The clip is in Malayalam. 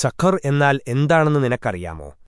സഖർ എന്നാൽ എന്താണെന്ന് നിനക്കറിയാമോ?